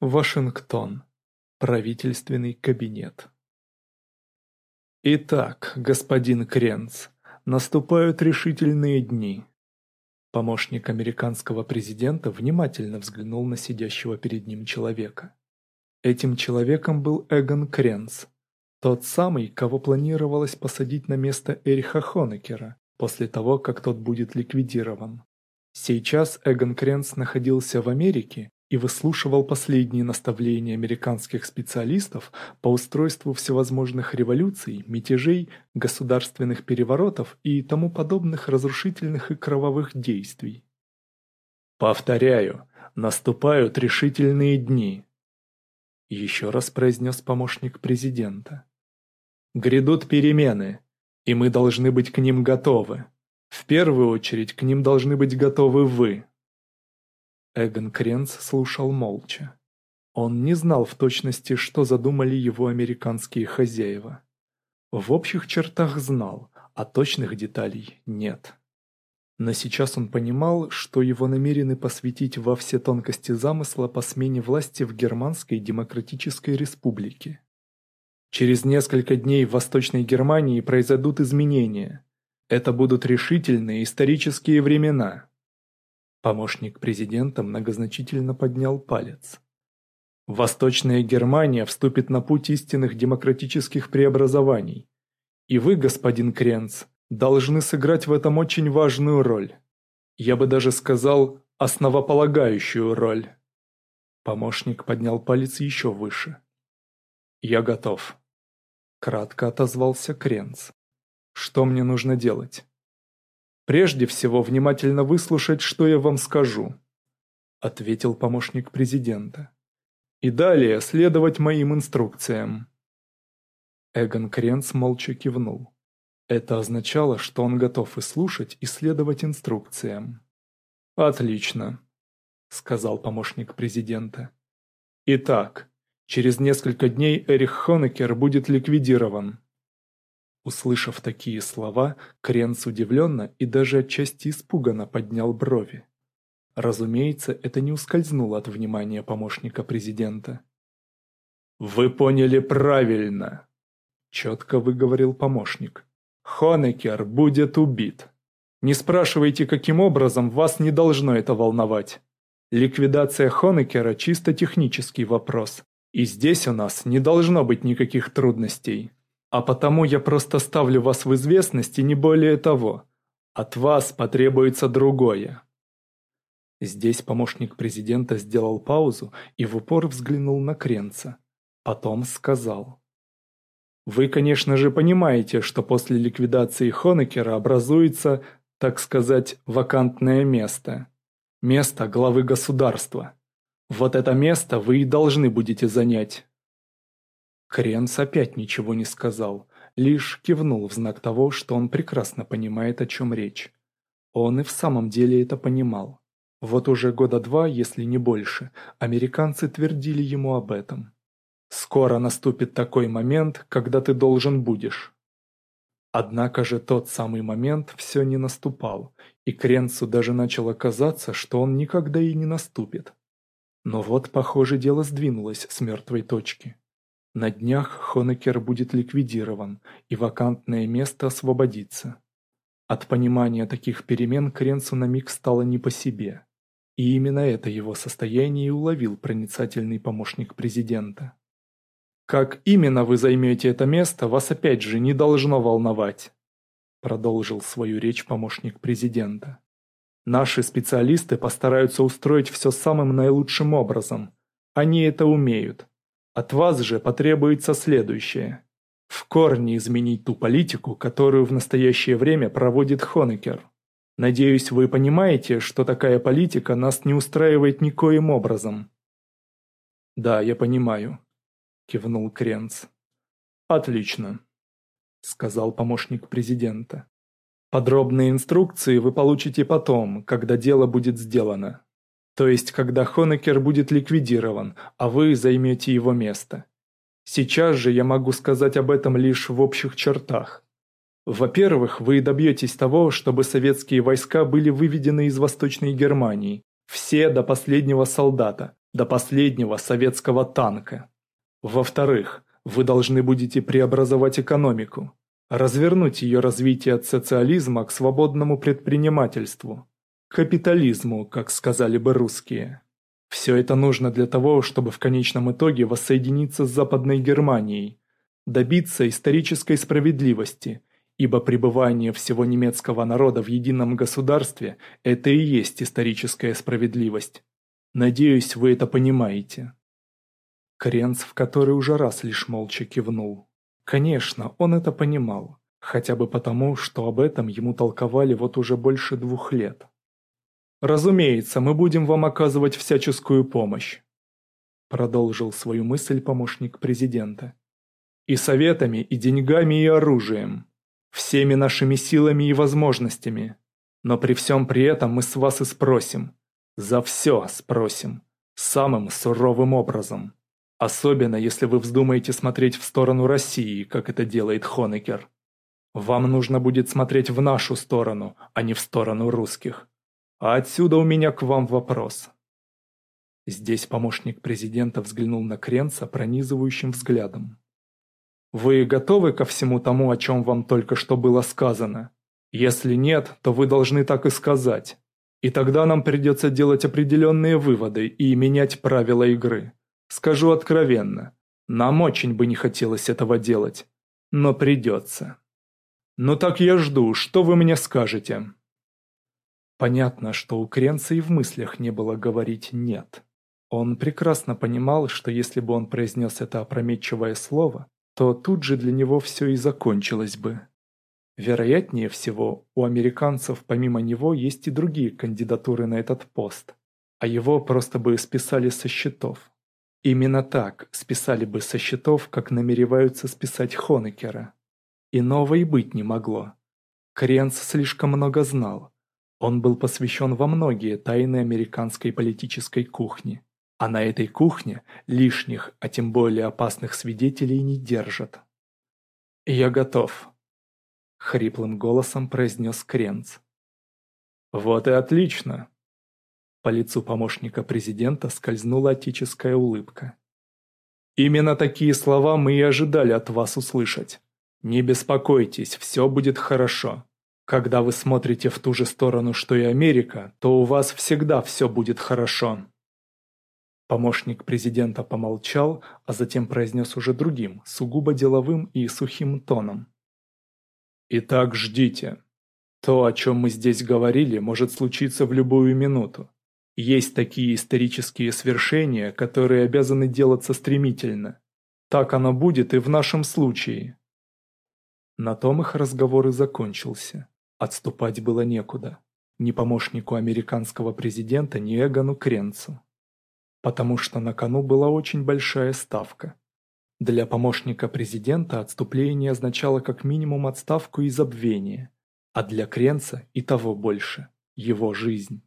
Вашингтон. Правительственный кабинет. Итак, господин Кренц, наступают решительные дни. Помощник американского президента внимательно взглянул на сидящего перед ним человека. Этим человеком был Эгон Кренц, тот самый, кого планировалось посадить на место Эриха Хонекера после того, как тот будет ликвидирован. Сейчас Эгон Кренц находился в Америке и выслушивал последние наставления американских специалистов по устройству всевозможных революций, мятежей, государственных переворотов и тому подобных разрушительных и кровавых действий. «Повторяю, наступают решительные дни», — еще раз произнес помощник президента. «Грядут перемены, и мы должны быть к ним готовы. В первую очередь к ним должны быть готовы вы». Эгон Кренц слушал молча. Он не знал в точности, что задумали его американские хозяева. В общих чертах знал, а точных деталей нет. Но сейчас он понимал, что его намерены посвятить во все тонкости замысла по смене власти в Германской Демократической Республике. Через несколько дней в Восточной Германии произойдут изменения. Это будут решительные исторические времена. Помощник президента многозначительно поднял палец. Восточная Германия вступит на путь истинных демократических преобразований. И вы, господин Кренц, должны сыграть в этом очень важную роль. Я бы даже сказал, основополагающую роль. Помощник поднял палец еще выше. «Я готов», – кратко отозвался Кренц. «Что мне нужно делать?» прежде всего внимательно выслушать, что я вам скажу», — ответил помощник президента. «И далее следовать моим инструкциям». Эгон Кренц молча кивнул. Это означало, что он готов и слушать, и следовать инструкциям. «Отлично», — сказал помощник президента. «Итак, через несколько дней Эрих Хонекер будет ликвидирован. Услышав такие слова, Кренс удивленно и даже отчасти испуганно поднял брови. Разумеется, это не ускользнуло от внимания помощника президента. «Вы поняли правильно!» – четко выговорил помощник. «Хонекер будет убит. Не спрашивайте, каким образом, вас не должно это волновать. Ликвидация Хонекера – чисто технический вопрос, и здесь у нас не должно быть никаких трудностей». А потому я просто ставлю вас в известность и не более того. От вас потребуется другое. Здесь помощник президента сделал паузу и в упор взглянул на Кренца. Потом сказал. Вы, конечно же, понимаете, что после ликвидации Хонекера образуется, так сказать, вакантное место. Место главы государства. Вот это место вы и должны будете занять. Кренс опять ничего не сказал, лишь кивнул в знак того, что он прекрасно понимает, о чем речь. Он и в самом деле это понимал. Вот уже года два, если не больше, американцы твердили ему об этом. «Скоро наступит такой момент, когда ты должен будешь». Однако же тот самый момент все не наступал, и Кренцу даже начало казаться, что он никогда и не наступит. Но вот, похоже, дело сдвинулось с мертвой точки. На днях Хонекер будет ликвидирован, и вакантное место освободится. От понимания таких перемен Кренцу на миг стало не по себе. И именно это его состояние и уловил проницательный помощник президента. «Как именно вы займете это место, вас опять же не должно волновать», продолжил свою речь помощник президента. «Наши специалисты постараются устроить все самым наилучшим образом. Они это умеют. От вас же потребуется следующее. В корне изменить ту политику, которую в настоящее время проводит Хонекер. Надеюсь, вы понимаете, что такая политика нас не устраивает никоим образом. Да, я понимаю, кивнул Кренц. Отлично, сказал помощник президента. Подробные инструкции вы получите потом, когда дело будет сделано то есть когда Хонекер будет ликвидирован, а вы займете его место. Сейчас же я могу сказать об этом лишь в общих чертах. Во-первых, вы добьетесь того, чтобы советские войска были выведены из Восточной Германии, все до последнего солдата, до последнего советского танка. Во-вторых, вы должны будете преобразовать экономику, развернуть ее развитие от социализма к свободному предпринимательству, капитализму, как сказали бы русские. Все это нужно для того, чтобы в конечном итоге воссоединиться с Западной Германией, добиться исторической справедливости, ибо пребывание всего немецкого народа в едином государстве – это и есть историческая справедливость. Надеюсь, вы это понимаете. Кренц в который уже раз лишь молча кивнул. Конечно, он это понимал, хотя бы потому, что об этом ему толковали вот уже больше двух лет. Разумеется, мы будем вам оказывать всяческую помощь. Продолжил свою мысль помощник президента. И советами, и деньгами, и оружием. Всеми нашими силами и возможностями. Но при всем при этом мы с вас и спросим. За все спросим. Самым суровым образом. Особенно, если вы вздумаете смотреть в сторону России, как это делает Хонекер. Вам нужно будет смотреть в нашу сторону, а не в сторону русских. А отсюда у меня к вам вопрос. Здесь помощник президента взглянул на Кренца пронизывающим взглядом. Вы готовы ко всему тому, о чем вам только что было сказано? Если нет, то вы должны так и сказать. И тогда нам придется делать определенные выводы и менять правила игры. Скажу откровенно, нам очень бы не хотелось этого делать, но придется. Но ну так я жду, что вы мне скажете. Понятно, что у Кренца и в мыслях не было говорить «нет». Он прекрасно понимал, что если бы он произнес это опрометчивое слово, то тут же для него все и закончилось бы. Вероятнее всего, у американцев помимо него есть и другие кандидатуры на этот пост, а его просто бы списали со счетов. Именно так списали бы со счетов, как намереваются списать Хонекера. Иного и быть не могло. Кренц слишком много знал, он был посвящен во многие тайны американской политической кухни. А на этой кухне лишних, а тем более опасных свидетелей не держат. «Я готов», — хриплым голосом произнес Кренц. «Вот и отлично!» По лицу помощника президента скользнула отеческая улыбка. «Именно такие слова мы и ожидали от вас услышать. Не беспокойтесь, все будет хорошо. Когда вы смотрите в ту же сторону, что и Америка, то у вас всегда все будет хорошо. Помощник президента помолчал, а затем произнес уже другим, сугубо деловым и сухим тоном. Итак, ждите. То, о чем мы здесь говорили, может случиться в любую минуту. Есть такие исторические свершения, которые обязаны делаться стремительно. Так оно будет и в нашем случае. На том их разговор и закончился. Отступать было некуда. Ни помощнику американского президента, ни Эгану Кренцу. Потому что на кону была очень большая ставка. Для помощника президента отступление означало как минимум отставку и забвение, а для Кренца и того больше – его жизнь.